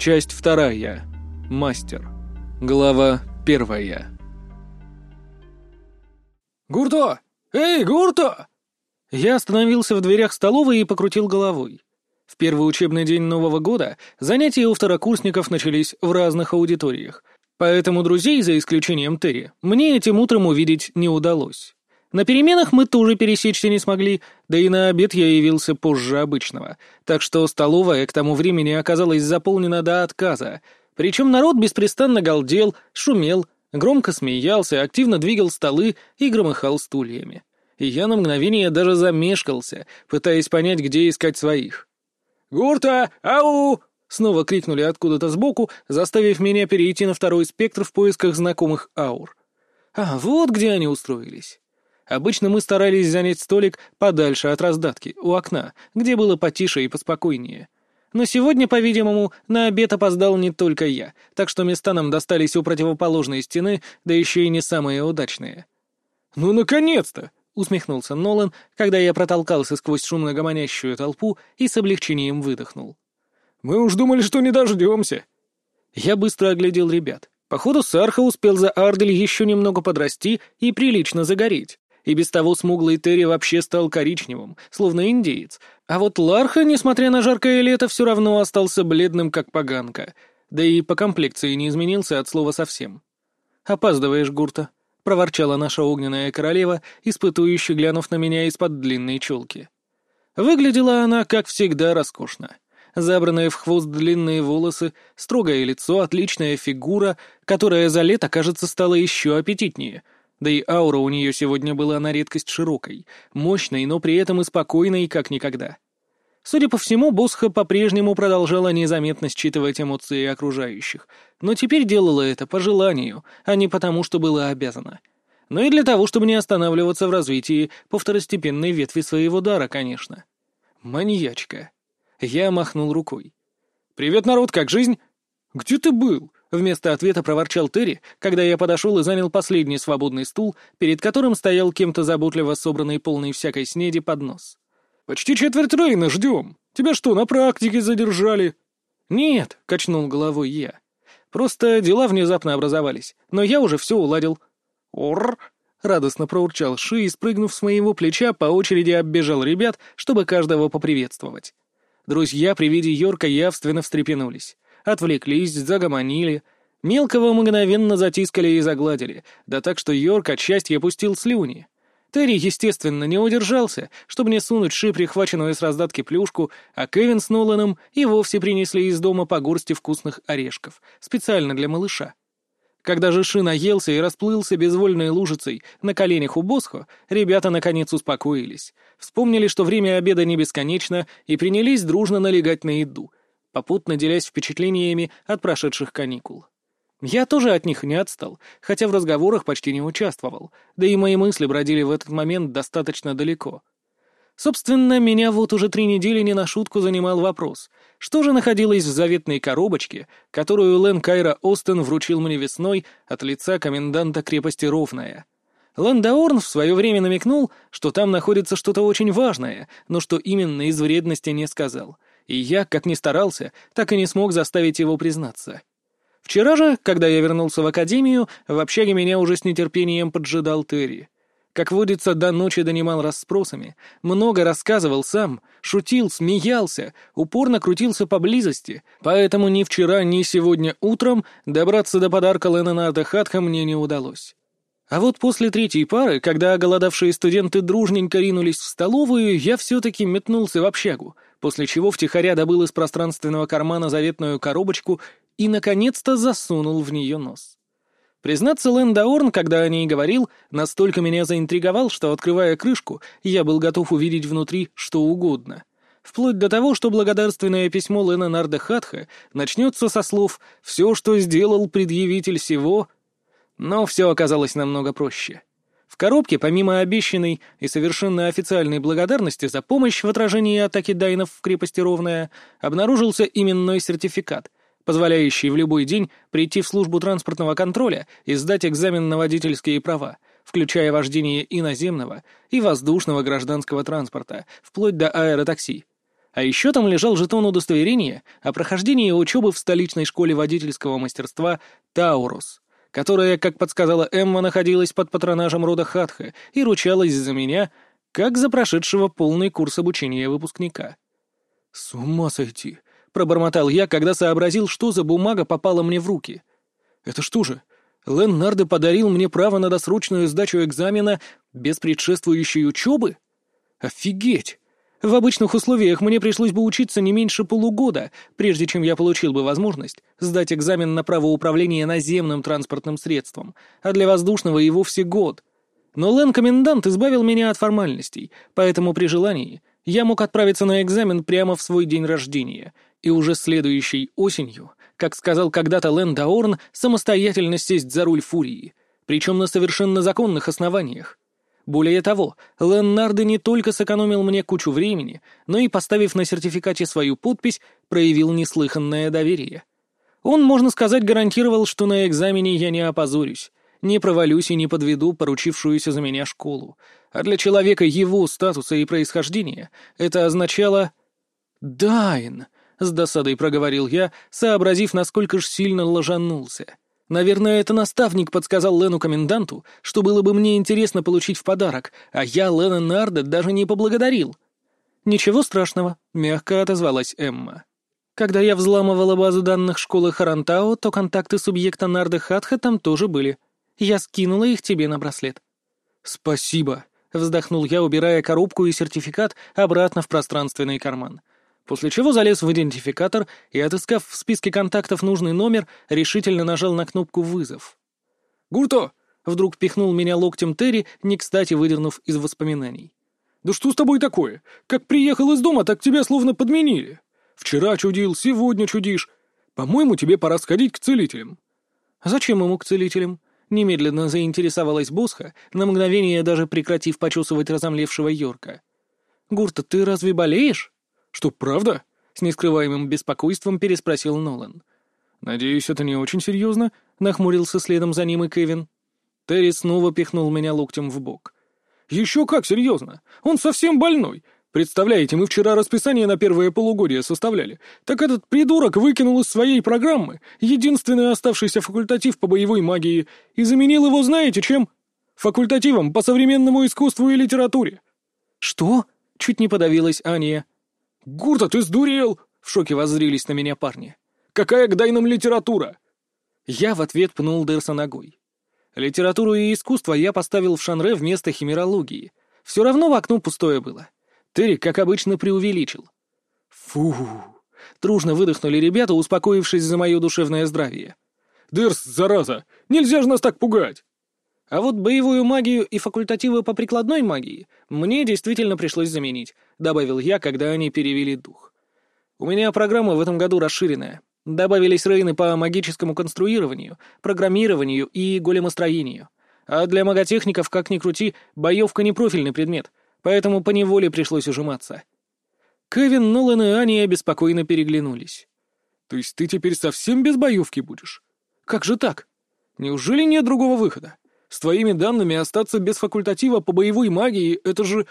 Часть вторая. Мастер. Глава первая. «Гурто! Эй, Гурто!» Я остановился в дверях столовой и покрутил головой. В первый учебный день Нового года занятия у второкурсников начались в разных аудиториях, поэтому друзей, за исключением Терри, мне этим утром увидеть не удалось. На переменах мы тоже пересечься не смогли, да и на обед я явился позже обычного, так что столовая к тому времени оказалась заполнена до отказа, причем народ беспрестанно галдел, шумел, громко смеялся, активно двигал столы и громыхал стульями. И я на мгновение даже замешкался, пытаясь понять, где искать своих. «Гурта! Ау!» — снова крикнули откуда-то сбоку, заставив меня перейти на второй спектр в поисках знакомых аур. А, вот где они устроились. Обычно мы старались занять столик подальше от раздатки, у окна, где было потише и поспокойнее. Но сегодня, по-видимому, на обед опоздал не только я, так что места нам достались у противоположной стены, да еще и не самые удачные. «Ну, наконец-то!» — усмехнулся Нолан, когда я протолкался сквозь шумно гомонящую толпу и с облегчением выдохнул. «Мы уж думали, что не дождемся!» Я быстро оглядел ребят. Походу, Сарха успел за Ардель еще немного подрасти и прилично загореть и без того смуглый Терри вообще стал коричневым, словно индеец, а вот Ларха, несмотря на жаркое лето, все равно остался бледным, как поганка, да и по комплекции не изменился от слова совсем. «Опаздываешь, Гурта», — проворчала наша огненная королева, испытующе глянув на меня из-под длинной челки. Выглядела она, как всегда, роскошно. Забранные в хвост длинные волосы, строгое лицо, отличная фигура, которая за лето, кажется, стала еще аппетитнее — да и аура у нее сегодня была на редкость широкой, мощной, но при этом и спокойной, как никогда. Судя по всему, Босха по-прежнему продолжала незаметно считывать эмоции окружающих, но теперь делала это по желанию, а не потому, что была обязана. Но и для того, чтобы не останавливаться в развитии по второстепенной ветви своего дара, конечно. Маньячка. Я махнул рукой. «Привет, народ, как жизнь?» «Где ты был?» Вместо ответа проворчал Терри, когда я подошел и занял последний свободный стул, перед которым стоял кем-то заботливо собранный полный всякой снеди поднос. «Почти четверть Рейна ждем. Тебя что, на практике задержали?» «Нет», — качнул головой я. «Просто дела внезапно образовались, но я уже все уладил». «Орр!» — радостно проурчал Ши и, спрыгнув с моего плеча, по очереди оббежал ребят, чтобы каждого поприветствовать. Друзья при виде Йорка явственно встрепенулись отвлеклись, загомонили. Мелкого мгновенно затискали и загладили, да так, что Йорк от счастья опустил слюни. Терри, естественно, не удержался, чтобы не сунуть Ши прихваченную с раздатки плюшку, а Кевин с Ноланом и вовсе принесли из дома по горсти вкусных орешков, специально для малыша. Когда же Ши наелся и расплылся безвольной лужицей на коленях у Босхо, ребята наконец успокоились, вспомнили, что время обеда не бесконечно, и принялись дружно налегать на еду — попутно делясь впечатлениями от прошедших каникул. Я тоже от них не отстал, хотя в разговорах почти не участвовал, да и мои мысли бродили в этот момент достаточно далеко. Собственно, меня вот уже три недели не на шутку занимал вопрос, что же находилось в заветной коробочке, которую Лэн Кайра Остен вручил мне весной от лица коменданта крепости Ровная. Лэн Даорн в свое время намекнул, что там находится что-то очень важное, но что именно из вредности не сказал — и я, как ни старался, так и не смог заставить его признаться. Вчера же, когда я вернулся в академию, в общаге меня уже с нетерпением поджидал Терри. Как водится, до ночи донимал расспросами, много рассказывал сам, шутил, смеялся, упорно крутился поблизости, поэтому ни вчера, ни сегодня утром добраться до подарка Ленонарда Хатха мне не удалось. А вот после третьей пары, когда оголодавшие студенты дружненько ринулись в столовую, я все-таки метнулся в общагу — после чего втихаря добыл из пространственного кармана заветную коробочку и, наконец-то, засунул в нее нос. Признаться, Лэндаорн, когда о ней говорил, настолько меня заинтриговал, что, открывая крышку, я был готов увидеть внутри что угодно. Вплоть до того, что благодарственное письмо Лена Нарда Хатха начнется со слов «все, что сделал предъявитель всего», но все оказалось намного проще. Коробке, помимо обещанной и совершенно официальной благодарности за помощь в отражении атаки дайнов в крепости Ровная, обнаружился именной сертификат, позволяющий в любой день прийти в службу транспортного контроля и сдать экзамен на водительские права, включая вождение и наземного, и воздушного гражданского транспорта, вплоть до аэротакси. А еще там лежал жетон удостоверения о прохождении учебы в столичной школе водительского мастерства «Таурус», которая, как подсказала Эмма, находилась под патронажем рода Хатха и ручалась за меня, как за прошедшего полный курс обучения выпускника. «С ума сойти!» — пробормотал я, когда сообразил, что за бумага попала мне в руки. «Это что же, Лен Нардо подарил мне право на досрочную сдачу экзамена без предшествующей учебы? Офигеть! В обычных условиях мне пришлось бы учиться не меньше полугода, прежде чем я получил бы возможность сдать экзамен на право управления наземным транспортным средством, а для воздушного и вовсе год. Но Лен-комендант избавил меня от формальностей, поэтому при желании я мог отправиться на экзамен прямо в свой день рождения, и уже следующей осенью, как сказал когда-то Лен Даорн, самостоятельно сесть за руль Фурии, причем на совершенно законных основаниях. Более того, Леннардо не только сэкономил мне кучу времени, но и, поставив на сертификате свою подпись, проявил неслыханное доверие. Он, можно сказать, гарантировал, что на экзамене я не опозорюсь, не провалюсь и не подведу поручившуюся за меня школу. А для человека его статуса и происхождения это означало... «Дайн!» — с досадой проговорил я, сообразив, насколько ж сильно ложанулся. Наверное, это наставник подсказал Лену коменданту, что было бы мне интересно получить в подарок, а я Лена Нарда даже не поблагодарил. «Ничего страшного», — мягко отозвалась Эмма. «Когда я взламывала базу данных школы Харантао, то контакты субъекта Нарда Хатха там тоже были. Я скинула их тебе на браслет». «Спасибо», — вздохнул я, убирая коробку и сертификат обратно в пространственный карман после чего залез в идентификатор и, отыскав в списке контактов нужный номер, решительно нажал на кнопку «Вызов». «Гурто!» — вдруг пихнул меня локтем Терри, не кстати выдернув из воспоминаний. «Да что с тобой такое? Как приехал из дома, так тебя словно подменили. Вчера чудил, сегодня чудишь. По-моему, тебе пора сходить к целителям». «А зачем ему к целителям?» Немедленно заинтересовалась Босха, на мгновение даже прекратив почесывать разомлевшего Йорка. «Гурта, ты разве болеешь?» «Что, правда?» — с нескрываемым беспокойством переспросил Нолан. «Надеюсь, это не очень серьезно?» — нахмурился следом за ним и Кевин. Терри снова пихнул меня локтем в бок. «Еще как серьезно! Он совсем больной! Представляете, мы вчера расписание на первое полугодие составляли. Так этот придурок выкинул из своей программы единственный оставшийся факультатив по боевой магии и заменил его знаете чем? Факультативом по современному искусству и литературе». «Что?» — чуть не подавилась Аня. «Гурта, ты сдурел!» — в шоке воззрились на меня парни. «Какая к дайнам литература?» Я в ответ пнул Дерса ногой. Литературу и искусство я поставил в шанре вместо химерологии. Все равно в окно пустое было. Терри, как обычно, преувеличил. Фу! Дружно выдохнули ребята, успокоившись за мое душевное здравие. «Дерс, зараза! Нельзя же нас так пугать!» А вот боевую магию и факультативы по прикладной магии мне действительно пришлось заменить, добавил я, когда они перевели дух. У меня программа в этом году расширенная. Добавились рейны по магическому конструированию, программированию и големостроению. А для маготехников, как ни крути, боевка не профильный предмет, поэтому поневоле пришлось ужиматься. Кевин, Нолан и Аня беспокойно переглянулись. «То есть ты теперь совсем без боевки будешь? Как же так? Неужели нет другого выхода?» С твоими данными остаться без факультатива по боевой магии — это же...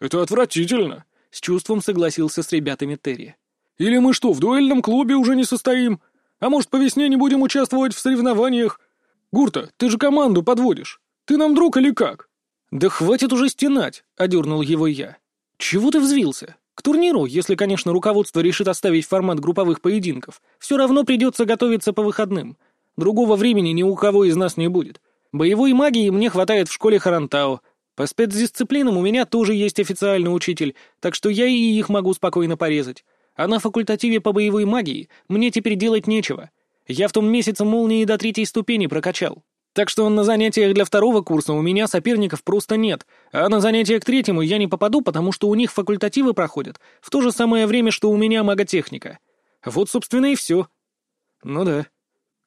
это отвратительно!» — с чувством согласился с ребятами Терри. «Или мы что, в дуэльном клубе уже не состоим? А может, по весне не будем участвовать в соревнованиях? Гурта, ты же команду подводишь. Ты нам друг или как?» «Да хватит уже стенать!» — одернул его я. «Чего ты взвился? К турниру, если, конечно, руководство решит оставить формат групповых поединков, все равно придется готовиться по выходным. Другого времени ни у кого из нас не будет. Боевой магии мне хватает в школе Харантау. По спецдисциплинам у меня тоже есть официальный учитель, так что я и их могу спокойно порезать. А на факультативе по боевой магии мне теперь делать нечего. Я в том месяце молнии до третьей ступени прокачал. Так что на занятиях для второго курса у меня соперников просто нет, а на занятия к третьему я не попаду, потому что у них факультативы проходят в то же самое время, что у меня маготехника. Вот, собственно, и все. Ну да.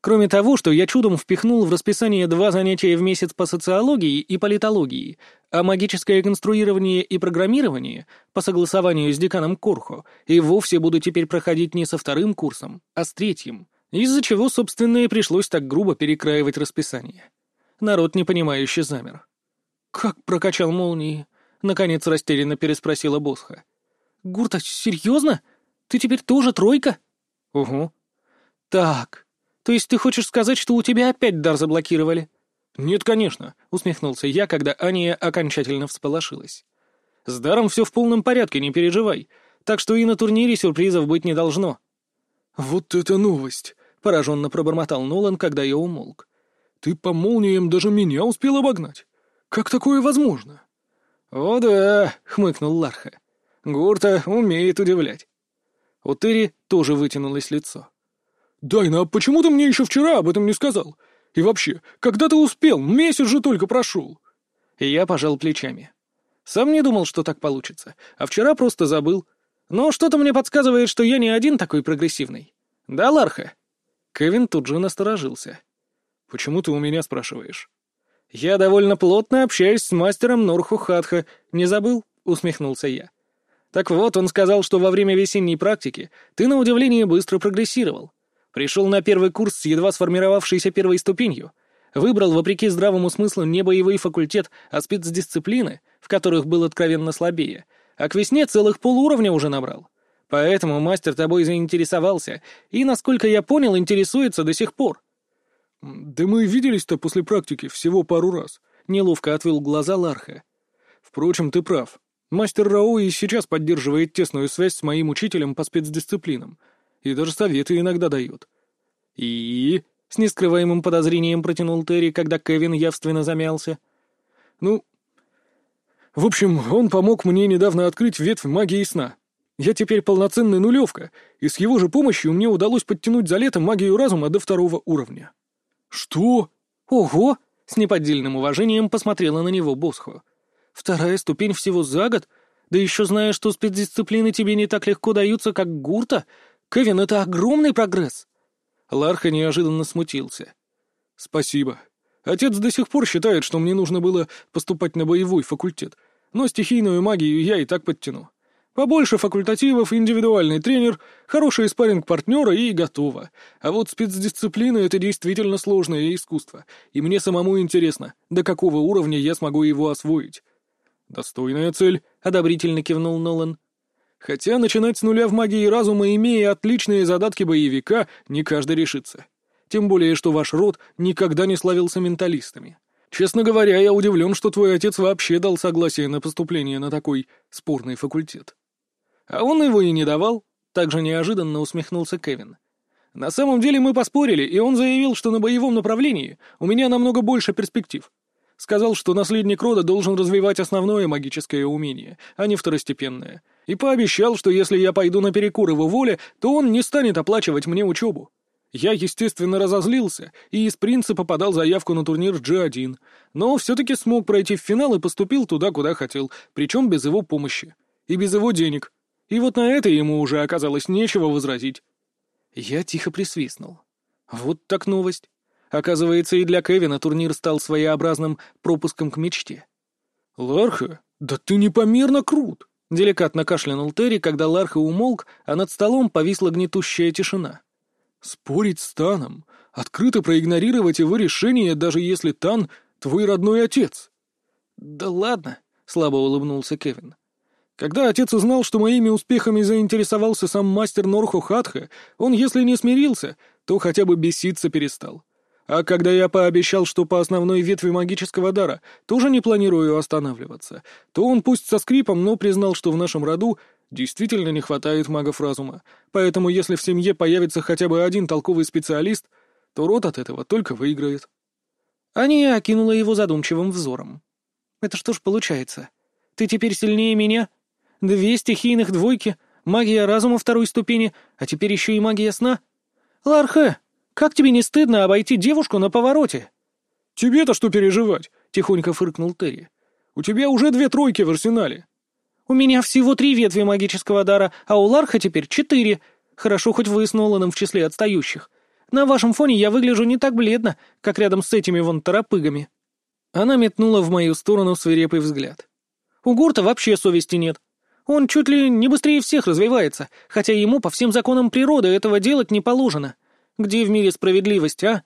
Кроме того, что я чудом впихнул в расписание два занятия в месяц по социологии и политологии, а магическое конструирование и программирование по согласованию с деканом Корхо и вовсе буду теперь проходить не со вторым курсом, а с третьим, из-за чего, собственно, и пришлось так грубо перекраивать расписание. Народ непонимающе замер. «Как прокачал молнии?» — наконец растерянно переспросила Босха. Гурта, серьезно? Ты теперь тоже тройка?» «Угу». «Так, то есть ты хочешь сказать, что у тебя опять дар заблокировали?» «Нет, конечно», — усмехнулся я, когда Аня окончательно всполошилась. «С даром все в полном порядке, не переживай. Так что и на турнире сюрпризов быть не должно». «Вот это новость!» — пораженно пробормотал Нолан, когда я умолк. «Ты по молниям даже меня успел обогнать. Как такое возможно?» «О да», — хмыкнул Ларха. «Гурта умеет удивлять». У Терри тоже вытянулось лицо. «Дайна, а почему ты мне еще вчера об этом не сказал? И вообще, когда ты успел? Месяц же только прошел!» И я пожал плечами. Сам не думал, что так получится, а вчера просто забыл. Но что-то мне подсказывает, что я не один такой прогрессивный. Да, Ларха?» Кевин тут же насторожился. «Почему ты у меня спрашиваешь?» «Я довольно плотно общаюсь с мастером Норху Хатха. Не забыл?» — усмехнулся я. «Так вот, он сказал, что во время весенней практики ты, на удивление, быстро прогрессировал. Пришел на первый курс с едва сформировавшейся первой ступенью. Выбрал, вопреки здравому смыслу, не боевой факультет, а спецдисциплины, в которых был откровенно слабее, а к весне целых полуровня уже набрал. Поэтому мастер тобой заинтересовался и, насколько я понял, интересуется до сих пор. «Да мы виделись-то после практики всего пару раз», — неловко отвел глаза Ларха. «Впрочем, ты прав. Мастер Рао и сейчас поддерживает тесную связь с моим учителем по спецдисциплинам, и даже советы иногда дает. И... С нескрываемым подозрением протянул Терри, когда Кевин явственно замялся. «Ну, в общем, он помог мне недавно открыть ветвь магии сна. Я теперь полноценный нулевка, и с его же помощью мне удалось подтянуть за лето магию разума до второго уровня». «Что? Ого!» — с неподдельным уважением посмотрела на него Босхо. «Вторая ступень всего за год? Да еще зная, что спецдисциплины тебе не так легко даются, как гурта, Кевин, это огромный прогресс!» Ларха неожиданно смутился. «Спасибо. Отец до сих пор считает, что мне нужно было поступать на боевой факультет, но стихийную магию я и так подтяну. Побольше факультативов, индивидуальный тренер, хороший спарринг партнера и готово. А вот спецдисциплина — это действительно сложное искусство, и мне самому интересно, до какого уровня я смогу его освоить». «Достойная цель», — одобрительно кивнул Нолан. Хотя начинать с нуля в магии разума, имея отличные задатки боевика, не каждый решится. Тем более, что ваш род никогда не славился менталистами. Честно говоря, я удивлен, что твой отец вообще дал согласие на поступление на такой спорный факультет. А он его и не давал, также неожиданно усмехнулся Кевин. На самом деле мы поспорили, и он заявил, что на боевом направлении у меня намного больше перспектив. Сказал, что наследник рода должен развивать основное магическое умение, а не второстепенное — и пообещал, что если я пойду наперекор его воле, то он не станет оплачивать мне учебу. Я, естественно, разозлился и из принципа подал заявку на турнир G1, но все-таки смог пройти в финал и поступил туда, куда хотел, причем без его помощи и без его денег. И вот на это ему уже оказалось нечего возразить. Я тихо присвистнул. Вот так новость. Оказывается, и для Кевина турнир стал своеобразным пропуском к мечте. «Ларха, да ты непомерно крут!» Деликатно кашлянул Терри, когда Ларха умолк, а над столом повисла гнетущая тишина. «Спорить с Таном, открыто проигнорировать его решение, даже если Тан — твой родной отец». «Да ладно», — слабо улыбнулся Кевин. Когда отец узнал, что моими успехами заинтересовался сам мастер Норху Хатха, он, если не смирился, то хотя бы беситься перестал. А когда я пообещал, что по основной ветви магического дара тоже не планирую останавливаться, то он пусть со скрипом, но признал, что в нашем роду действительно не хватает магов разума. Поэтому если в семье появится хотя бы один толковый специалист, то род от этого только выиграет. Аня окинула его задумчивым взором. «Это что ж получается? Ты теперь сильнее меня? Две стихийных двойки, магия разума второй ступени, а теперь еще и магия сна? Лархе, как тебе не стыдно обойти девушку на повороте?» «Тебе-то что переживать?» — тихонько фыркнул Терри. «У тебя уже две тройки в арсенале». «У меня всего три ветви магического дара, а у Ларха теперь четыре. Хорошо, хоть вы с Ноланом в числе отстающих. На вашем фоне я выгляжу не так бледно, как рядом с этими вон торопыгами». Она метнула в мою сторону свирепый взгляд. «У Гурта вообще совести нет. Он чуть ли не быстрее всех развивается, хотя ему по всем законам природы этого делать не положено. Где в мире справедливость, а?»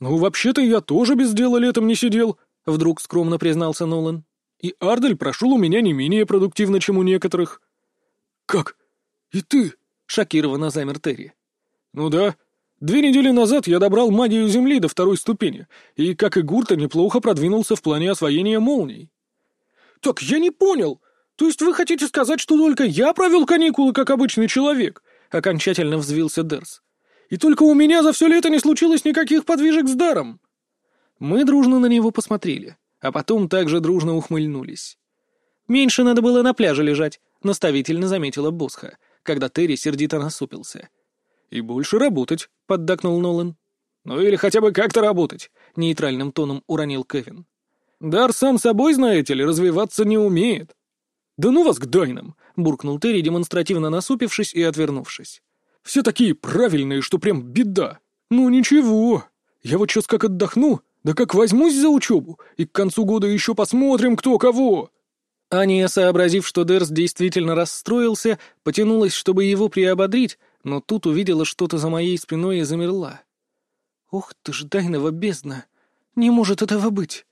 «Ну, вообще-то я тоже без дела летом не сидел», — вдруг скромно признался Нолан. «И Ардель прошел у меня не менее продуктивно, чем у некоторых». «Как? И ты?» — шокированно замер Терри. «Ну да. Две недели назад я добрал магию Земли до второй ступени, и, как и Гурта, неплохо продвинулся в плане освоения молний». «Так я не понял. То есть вы хотите сказать, что только я провел каникулы, как обычный человек?» — окончательно взвился Дерс. «И только у меня за все лето не случилось никаких подвижек с даром». Мы дружно на него посмотрели, а потом также дружно ухмыльнулись. «Меньше надо было на пляже лежать», — наставительно заметила Босха, когда Терри сердито насупился. «И больше работать», — поддакнул Нолан. «Ну или хотя бы как-то работать», — нейтральным тоном уронил Кевин. «Дар сам собой, знаете ли, развиваться не умеет». «Да ну вас к дайнам!» — буркнул Терри, демонстративно насупившись и отвернувшись. «Все такие правильные, что прям беда. Ну ничего, я вот сейчас как отдохну, да как возьмусь за учебу, и к концу года еще посмотрим, кто кого!» Аня, сообразив, что Дерс действительно расстроился, потянулась, чтобы его приободрить, но тут увидела что-то за моей спиной и замерла. «Ух ты ж, Дайнова бездна! Не может этого быть!»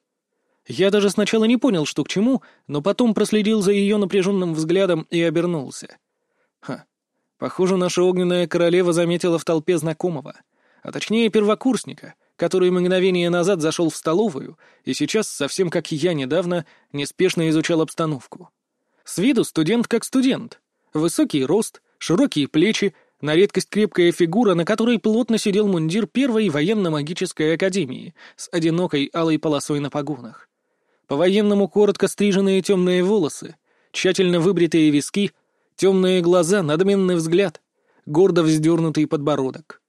Я даже сначала не понял, что к чему, но потом проследил за ее напряженным взглядом и обернулся. Ха, похоже, наша огненная королева заметила в толпе знакомого, а точнее первокурсника — который мгновение назад зашел в столовую и сейчас, совсем как и я недавно, неспешно изучал обстановку. С виду студент как студент. Высокий рост, широкие плечи, на редкость крепкая фигура, на которой плотно сидел мундир первой военно-магической академии с одинокой алой полосой на погонах. По-военному коротко стриженные темные волосы, тщательно выбритые виски, темные глаза, надменный взгляд, гордо вздернутый подбородок.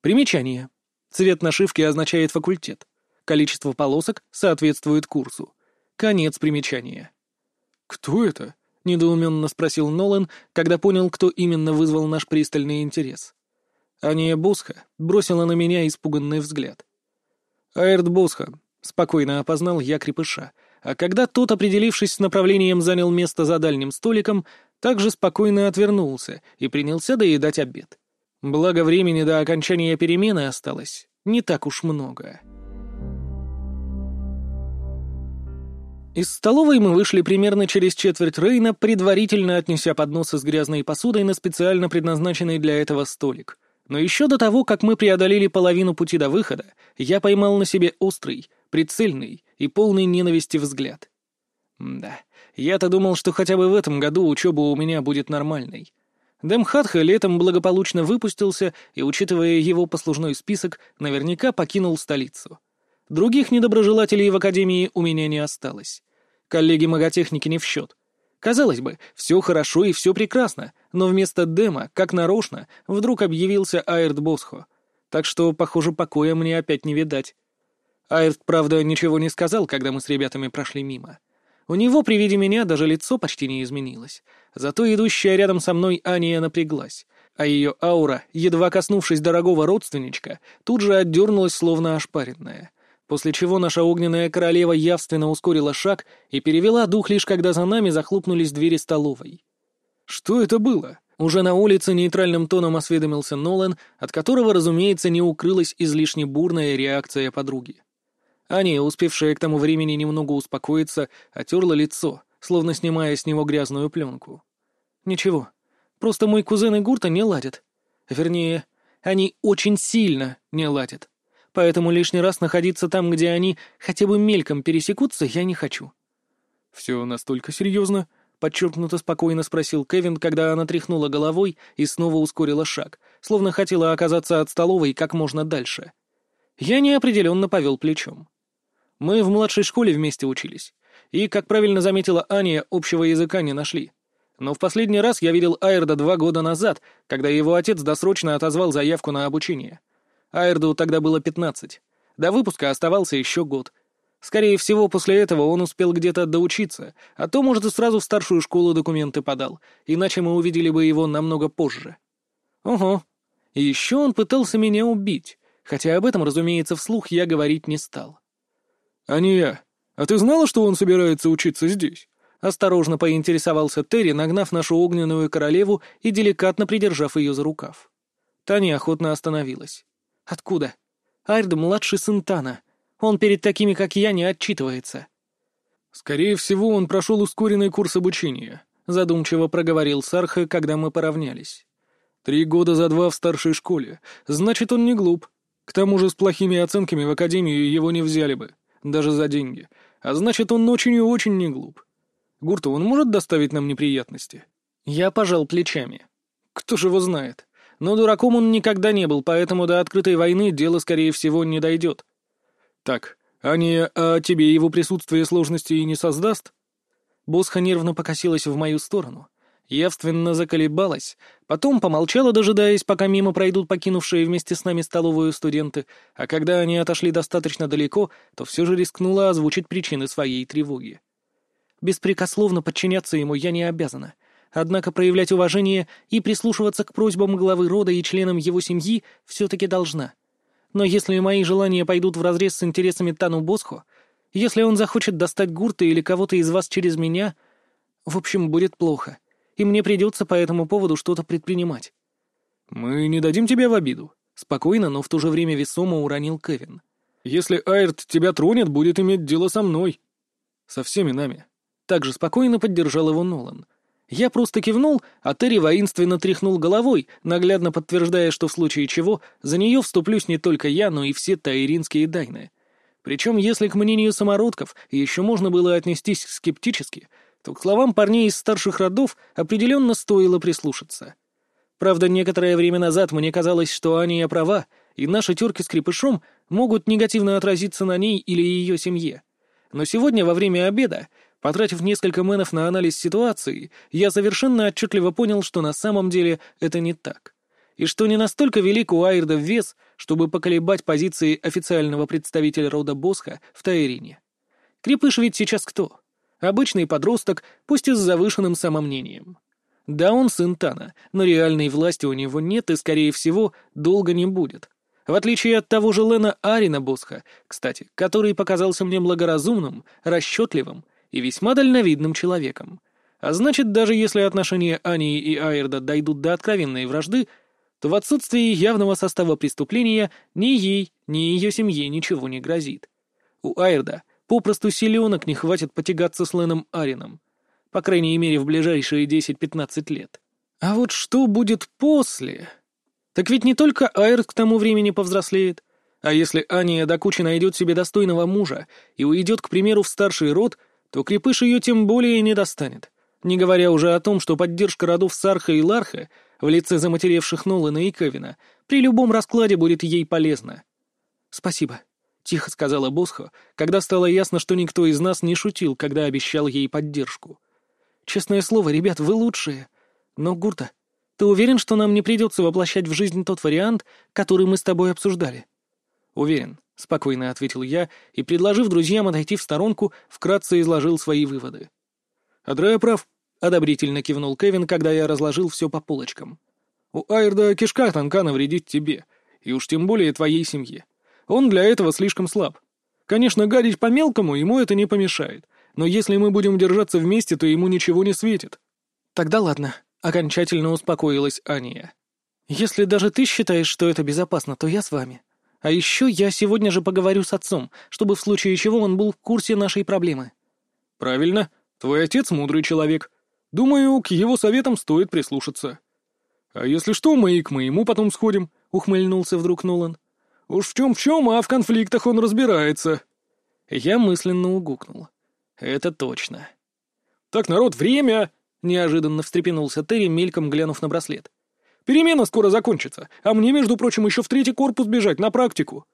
Примечание. Цвет нашивки означает факультет. Количество полосок соответствует курсу. Конец примечания. «Кто это?» — недоуменно спросил Нолан, когда понял, кто именно вызвал наш пристальный интерес. Ания Босха бросила на меня испуганный взгляд. «Аэрт Босха», — спокойно опознал я крепыша, а когда тот, определившись с направлением, занял место за дальним столиком, также спокойно отвернулся и принялся доедать обед. Благо времени до окончания перемены осталось не так уж много. Из столовой мы вышли примерно через четверть Рейна, предварительно отнеся подносы с грязной посудой на специально предназначенный для этого столик. Но еще до того, как мы преодолели половину пути до выхода, я поймал на себе острый, прицельный и полный ненависти взгляд. Да, я-то думал, что хотя бы в этом году учеба у меня будет нормальной. Демхатха летом благополучно выпустился и, учитывая его послужной список, наверняка покинул столицу. Других недоброжелателей в Академии у меня не осталось. Коллеги-маготехники не в счет. Казалось бы, все хорошо и все прекрасно, но вместо Дема, как нарочно, вдруг объявился Айрт Босхо. Так что, похоже, покоя мне опять не видать. Айрт, правда, ничего не сказал, когда мы с ребятами прошли мимо. У него при виде меня даже лицо почти не изменилось. Зато идущая рядом со мной Ания напряглась, а ее аура, едва коснувшись дорогого родственничка, тут же отдернулась, словно ошпаренная. После чего наша огненная королева явственно ускорила шаг и перевела дух лишь когда за нами захлопнулись двери столовой. «Что это было?» Уже на улице нейтральным тоном осведомился Нолан, от которого, разумеется, не укрылась излишне бурная реакция подруги. Аня, успевшая к тому времени немного успокоиться, отерла лицо, словно снимая с него грязную пленку. «Ничего, просто мой кузен и Гурта не ладят. Вернее, они очень сильно не ладят. Поэтому лишний раз находиться там, где они хотя бы мельком пересекутся, я не хочу». «Все настолько серьезно?» — подчеркнуто спокойно спросил Кевин, когда она тряхнула головой и снова ускорила шаг, словно хотела оказаться от столовой как можно дальше. Я неопределенно повел плечом. Мы в младшей школе вместе учились. И, как правильно заметила Аня, общего языка не нашли. Но в последний раз я видел Айрда два года назад, когда его отец досрочно отозвал заявку на обучение. Айрду тогда было пятнадцать. До выпуска оставался еще год. Скорее всего, после этого он успел где-то доучиться, а то, может, и сразу в старшую школу документы подал, иначе мы увидели бы его намного позже. Ого. И еще он пытался меня убить, хотя об этом, разумеется, вслух я говорить не стал. «А не я. А ты знала, что он собирается учиться здесь?» Осторожно поинтересовался Терри, нагнав нашу огненную королеву и деликатно придержав ее за рукав. Та неохотно остановилась. «Откуда?» «Альд — младший сын Тана. Он перед такими, как я, не отчитывается». «Скорее всего, он прошел ускоренный курс обучения. — задумчиво проговорил Сарха, когда мы поравнялись. «Три года за два в старшей школе. Значит, он не глуп. К тому же с плохими оценками в академию его не взяли бы, даже за деньги. А значит, он очень и очень не глуп. Гурта, он может доставить нам неприятности?» Я пожал плечами. «Кто же его знает? Но дураком он никогда не был, поэтому до открытой войны дело, скорее всего, не дойдет. Так, Аня, а тебе его присутствие сложностей не создаст? Босха нервно покосилась в мою сторону. Явственно заколебалась, потом помолчала, дожидаясь, пока мимо пройдут покинувшие вместе с нами столовую студенты, а когда они отошли достаточно далеко, то все же рискнула озвучить причины своей тревоги. Беспрекословно подчиняться ему я не обязана, Однако проявлять уважение и прислушиваться к просьбам главы рода и членам его семьи все-таки должна. Но если мои желания пойдут вразрез с интересами Тану Босхо, если он захочет достать Гурта или кого-то из вас через меня, в общем, будет плохо, и мне придется по этому поводу что-то предпринимать. «Мы не дадим тебя в обиду», — спокойно, но в то же время весомо уронил Кевин. «Если Айрт тебя тронет, будет иметь дело со мной. Со всеми нами». Также спокойно поддержал его Нолан. Я просто кивнул, а Терри воинственно тряхнул головой, наглядно подтверждая, что в случае чего за нее вступлюсь не только я, но и все таиринские дайны. Причем, если к мнению самородков еще можно было отнестись скептически, то к словам парней из старших родов определенно стоило прислушаться. Правда, некоторое время назад мне казалось, что Аня права, и наши терки с крепышом могут негативно отразиться на ней или ее семье. Но сегодня, во время обеда, Потратив несколько мэнов на анализ ситуации, я совершенно отчетливо понял, что на самом деле это не так. И что не настолько велик у Айрда вес, чтобы поколебать позиции официального представителя рода Босха в Таирине. Крепыш ведь сейчас кто? Обычный подросток, пусть и с завышенным самомнением. Да, он сын Тана, но реальной власти у него нет и, скорее всего, долго не будет. В отличие от того же Лена Арина Босха, кстати, который показался мне благоразумным, расчетливым и весьма дальновидным человеком. А значит, даже если отношения Ани и Айрда дойдут до откровенной вражды, то в отсутствии явного состава преступления ни ей, ни ее семье ничего не грозит. У Айрда попросту силенок не хватит потягаться с Леном Арином. По крайней мере, в ближайшие 10-15 лет. А вот что будет после? Так ведь не только Айрд к тому времени повзрослеет. А если Ания до кучи найдет себе достойного мужа и уйдет, к примеру, в старший род — то крепыш ее тем более не достанет, не говоря уже о том, что поддержка родов Сарха и Ларха в лице заматеревших Нолана и Кевина при любом раскладе будет ей полезна. «Спасибо», — тихо сказала Босхо, когда стало ясно, что никто из нас не шутил, когда обещал ей поддержку. «Честное слово, ребят, вы лучшие. Но, Гурта, ты уверен, что нам не придется воплощать в жизнь тот вариант, который мы с тобой обсуждали?» «Уверен. — спокойно ответил я и, предложив друзьям отойти в сторонку, вкратце изложил свои выводы. «Адрея прав», — одобрительно кивнул Кевин, когда я разложил все по полочкам. «У Айрда кишка тонка навредить тебе, и уж тем более твоей семье. Он для этого слишком слаб. Конечно, гадить по-мелкому ему это не помешает, но если мы будем держаться вместе, то ему ничего не светит». «Тогда ладно», — окончательно успокоилась Ания. «Если даже ты считаешь, что это безопасно, то я с вами. А еще я сегодня же поговорю с отцом, чтобы в случае чего он был в курсе нашей проблемы». «Правильно. Твой отец мудрый человек. Думаю, к его советам стоит прислушаться». «А если что, мы и к моему потом сходим», — ухмыльнулся вдруг Нолан. «Уж в чем в чем, а в конфликтах он разбирается». Я мысленно угукнул. «Это точно». «Так, народ, время!» — неожиданно встрепенулся Терри, мельком глянув на браслет. Перемена скоро закончится, а мне, между прочим, еще в третий корпус бежать на практику».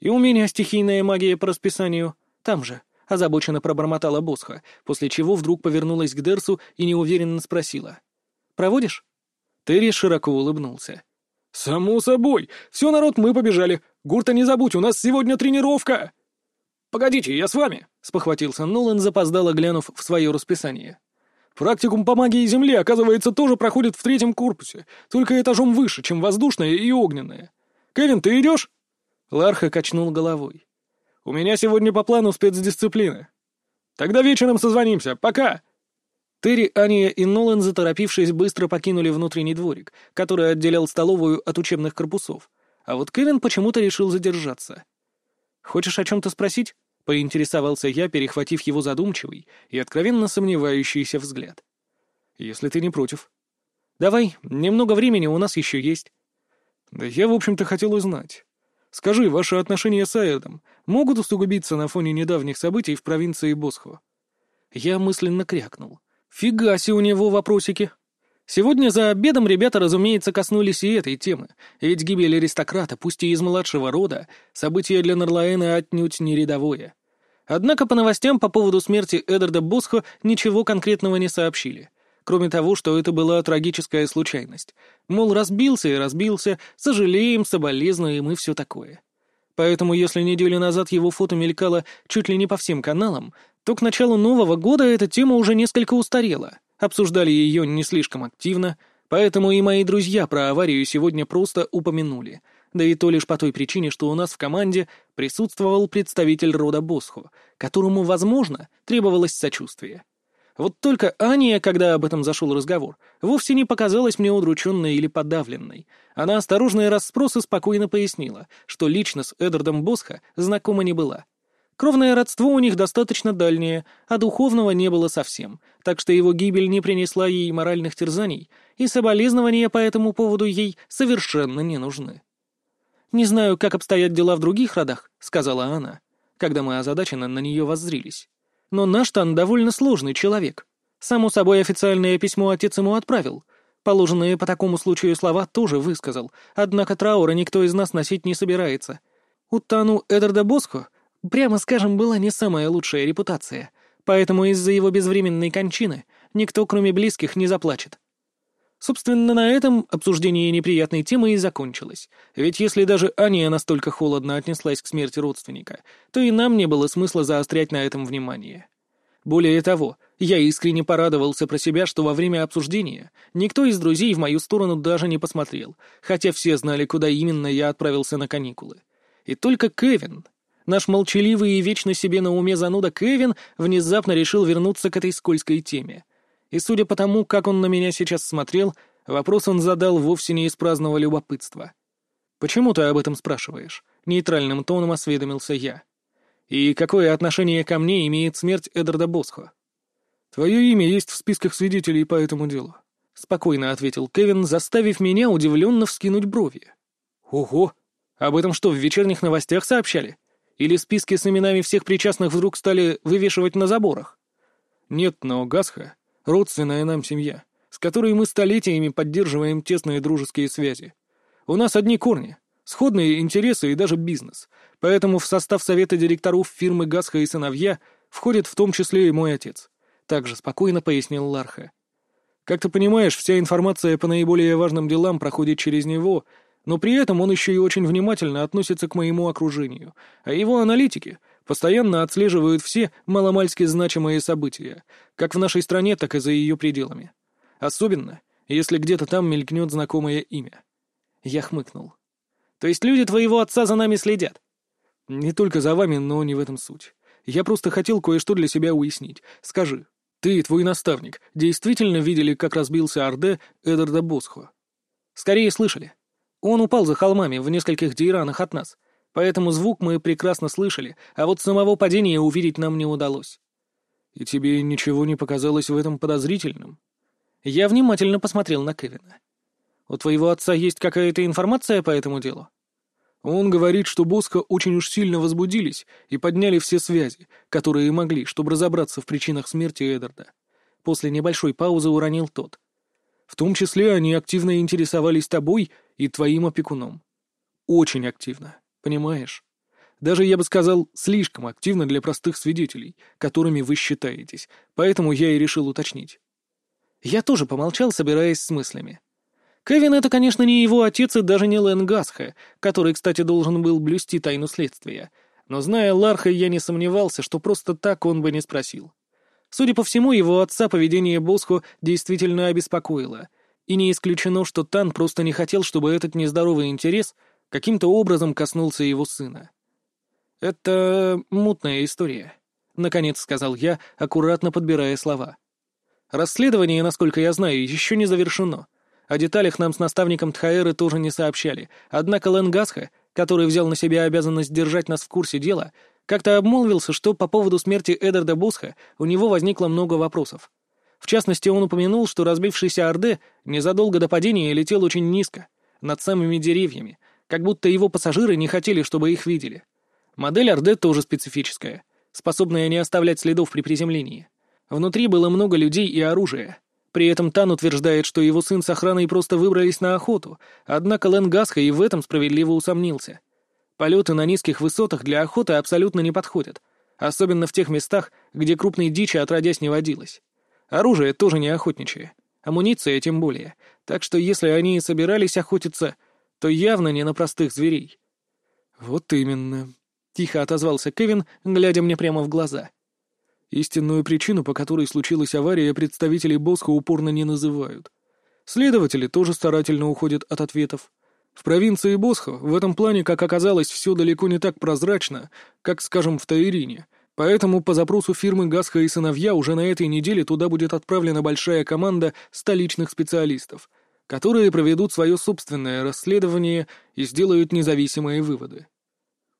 «И у меня стихийная магия по расписанию. Там же», — озабоченно пробормотала Босха, после чего вдруг повернулась к Дерсу и неуверенно спросила. «Проводишь?» Терри широко улыбнулся. «Само собой. Все, народ, мы побежали. Гурта, не забудь, у нас сегодня тренировка!» «Погодите, я с вами!» — спохватился Нолан, запоздало глянув в свое расписание. Практикум по магии Земли, оказывается, тоже проходит в третьем корпусе, только этажом выше, чем воздушное и огненное. Кевин, ты идешь?» Ларха качнул головой. «У меня сегодня по плану спецдисциплины. Тогда вечером созвонимся. Пока!» Терри, Ания и Нолан, заторопившись, быстро покинули внутренний дворик, который отделял столовую от учебных корпусов. А вот Кевин почему-то решил задержаться. «Хочешь о чем-то спросить?» — поинтересовался я, перехватив его задумчивый и откровенно сомневающийся взгляд. Если ты не против. Давай, немного времени у нас еще есть. Да я, в общем-то, хотел узнать. Скажи, ваши отношения с Аэдом могут усугубиться на фоне недавних событий в провинции Босхо? Я мысленно крякнул. Фига себе у него вопросики. Сегодня за обедом ребята, разумеется, коснулись и этой темы, ведь гибель аристократа, пусть и из младшего рода, событие для Нарлаэна отнюдь не рядовое. Однако по новостям по поводу смерти Эдарда Босхо ничего конкретного не сообщили — кроме того, что это была трагическая случайность. Мол, разбился и разбился, сожалеем, соболезнуем и все такое. Поэтому, если неделю назад его фото мелькало чуть ли не по всем каналам, то к началу Нового года эта тема уже несколько устарела. Обсуждали ее не слишком активно, поэтому и мои друзья про аварию сегодня просто упомянули. Да и то лишь по той причине, что у нас в команде присутствовал представитель рода Босхо, которому, возможно, требовалось сочувствие. Вот только Аня, когда об этом зашел разговор, вовсе не показалась мне удрученной или подавленной. Она осторожные расспросы спокойно пояснила, что лично с Эдвардом Босха знакома не была. Кровное родство у них достаточно дальнее, а духовного не было совсем, так что его гибель не принесла ей моральных терзаний, и соболезнования по этому поводу ей совершенно не нужны. «Не знаю, как обстоят дела в других родах», — сказала она, когда мы озадаченно на нее воззрились. Но наш Тан довольно сложный человек. Само собой, официальное письмо отец ему отправил. Положенные по такому случаю слова тоже высказал, однако траура никто из нас носить не собирается. У Тану Эдарда Боско, прямо скажем, была не самая лучшая репутация, поэтому из-за его безвременной кончины никто, кроме близких, не заплачет. Собственно, на этом обсуждение неприятной темы и закончилось. Ведь если даже Аня настолько холодно отнеслась к смерти родственника, то и нам не было смысла заострять на этом внимание. Более того, я искренне порадовался про себя, что во время обсуждения никто из друзей в мою сторону даже не посмотрел, хотя все знали, куда именно я отправился на каникулы. И только Кевин, наш молчаливый и вечно себе на уме зануда Кевин, внезапно решил вернуться к этой скользкой теме — и судя по тому, как он на меня сейчас смотрел, вопрос он задал вовсе не из праздного любопытства. «Почему ты об этом спрашиваешь?» — нейтральным тоном осведомился я. «И какое отношение ко мне имеет смерть Эдарда Босхо?» «Твое имя есть в списках свидетелей по этому делу», — спокойно ответил Кевин, заставив меня удивленно вскинуть брови. «Ого! Об этом что, в вечерних новостях сообщали? Или списки с именами всех причастных вдруг стали вывешивать на заборах?» «Нет, но Гасха родственная нам семья, с которой мы столетиями поддерживаем тесные дружеские связи. У нас одни корни, сходные интересы и даже бизнес, поэтому в состав совета директоров фирмы «Гасха и сыновья» входит в том числе и мой отец», — также спокойно пояснил Ларха. «Как ты понимаешь, вся информация по наиболее важным делам проходит через него, но при этом он еще и очень внимательно относится к моему окружению, а его аналитики — постоянно отслеживают все маломальски значимые события, как в нашей стране, так и за ее пределами. Особенно, если где-то там мелькнет знакомое имя. Я хмыкнул. То есть люди твоего отца за нами следят? Не только за вами, но не в этом суть. Я просто хотел кое-что для себя уяснить. Скажи, ты и твой наставник действительно видели, как разбился Орде Эдарда Босхо? Скорее слышали. Он упал за холмами в нескольких дейранах от нас — поэтому звук мы прекрасно слышали, а вот самого падения увидеть нам не удалось. «И тебе ничего не показалось в этом подозрительным?» Я внимательно посмотрел на Кевина. «У твоего отца есть какая-то информация по этому делу?» Он говорит, что Боско очень уж сильно возбудились и подняли все связи, которые могли, чтобы разобраться в причинах смерти Эдарда. После небольшой паузы уронил тот. В том числе они активно интересовались тобой и твоим опекуном. Очень активно. Понимаешь? Даже, я бы сказал, слишком активно для простых свидетелей, которыми вы считаетесь, поэтому я и решил уточнить. Я тоже помолчал, собираясь с мыслями. Кевин — это, конечно, не его отец и даже не Лэн Гасха, который, кстати, должен был блюсти тайну следствия. Но, зная Ларха, я не сомневался, что просто так он бы не спросил. Судя по всему, его отца поведение Босхо действительно обеспокоило. И не исключено, что Тан просто не хотел, чтобы этот нездоровый интерес — каким-то образом коснулся его сына. «Это мутная история», — наконец сказал я, аккуратно подбирая слова. «Расследование, насколько я знаю, еще не завершено. О деталях нам с наставником Тхаэры тоже не сообщали, однако Ленгасха, который взял на себя обязанность держать нас в курсе дела, как-то обмолвился, что по поводу смерти Эдарда Босха у него возникло много вопросов. В частности, он упомянул, что разбившийся Орде незадолго до падения летел очень низко, над самыми деревьями, как будто его пассажиры не хотели, чтобы их видели. Модель Орде тоже специфическая, способная не оставлять следов при приземлении. Внутри было много людей и оружия. При этом Тан утверждает, что его сын с охраной просто выбрались на охоту, однако Ленгасха и в этом справедливо усомнился. Полеты на низких высотах для охоты абсолютно не подходят, особенно в тех местах, где крупной дичи отродясь не водилось. Оружие тоже не охотничье, амуниция тем более, так что если они и собирались охотиться, то явно не на простых зверей. «Вот именно», — тихо отозвался Кевин, глядя мне прямо в глаза. Истинную причину, по которой случилась авария, представители Босха упорно не называют. Следователи тоже старательно уходят от ответов. В провинции Босха в этом плане, как оказалось, все далеко не так прозрачно, как, скажем, в Таирине. Поэтому по запросу фирмы Гасха и сыновья уже на этой неделе туда будет отправлена большая команда столичных специалистов, которые проведут свое собственное расследование и сделают независимые выводы.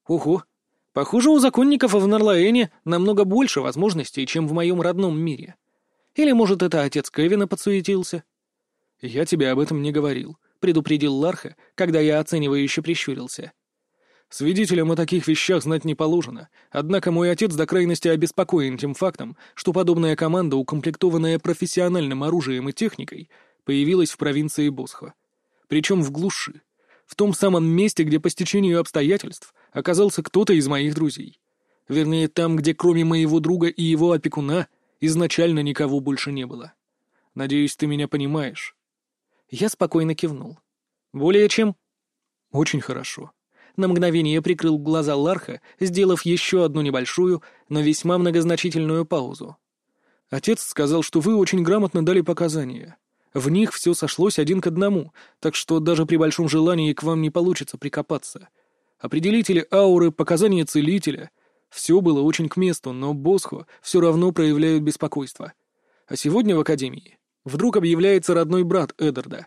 Ого, Похоже, у законников в Нарлаэне намного больше возможностей, чем в моем родном мире. Или, может, это отец Кевина подсуетился? «Я тебе об этом не говорил», — предупредил Ларха, когда я оценивающе прищурился. «Свидетелям о таких вещах знать не положено, однако мой отец до крайности обеспокоен тем фактом, что подобная команда, укомплектованная профессиональным оружием и техникой, появилась в провинции Босха. Причем в глуши, в том самом месте, где по стечению обстоятельств оказался кто-то из моих друзей. Вернее, там, где кроме моего друга и его опекуна изначально никого больше не было. Надеюсь, ты меня понимаешь. Я спокойно кивнул. Более чем? Очень хорошо. На мгновение прикрыл глаза Ларха, сделав еще одну небольшую, но весьма многозначительную паузу. Отец сказал, что вы очень грамотно дали показания. В них все сошлось один к одному, так что даже при большом желании к вам не получится прикопаться. Определители ауры, показания целителя — все было очень к месту, но Босхо все равно проявляют беспокойство. А сегодня в Академии вдруг объявляется родной брат Эддарда.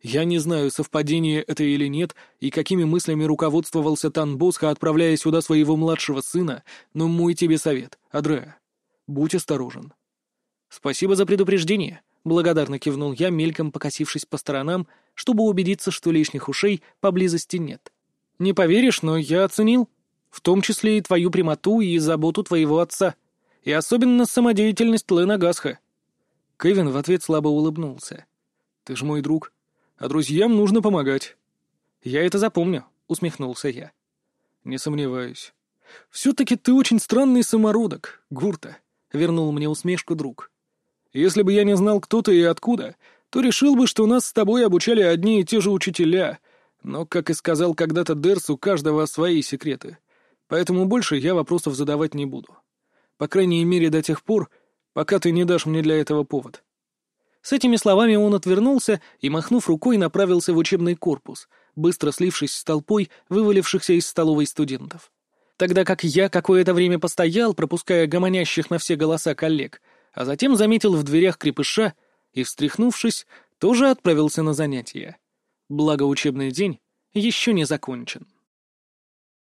Я не знаю, совпадение это или нет, и какими мыслями руководствовался Тан Босхо, отправляя сюда своего младшего сына, но мой тебе совет, Адреа, будь осторожен. Спасибо за предупреждение. Благодарно кивнул я, мельком покосившись по сторонам, чтобы убедиться, что лишних ушей поблизости нет. «Не поверишь, но я оценил. В том числе и твою прямоту и заботу твоего отца. И особенно самодеятельность Лена Гасха». Кевин в ответ слабо улыбнулся. «Ты ж мой друг. А друзьям нужно помогать». «Я это запомню», — усмехнулся я. «Не сомневаюсь. Все-таки ты очень странный самородок, Гурта», — вернул мне усмешку друг. Если бы я не знал, кто ты и откуда, то решил бы, что нас с тобой обучали одни и те же учителя. Но, как и сказал когда-то Дерс, у каждого свои секреты. Поэтому больше я вопросов задавать не буду. По крайней мере, до тех пор, пока ты не дашь мне для этого повод». С этими словами он отвернулся и, махнув рукой, направился в учебный корпус, быстро слившись с толпой вывалившихся из столовой студентов. Тогда как я какое-то время постоял, пропуская гомонящих на все голоса коллег — а затем заметил в дверях крепыша и, встряхнувшись, тоже отправился на занятия. Благо учебный день еще не закончен.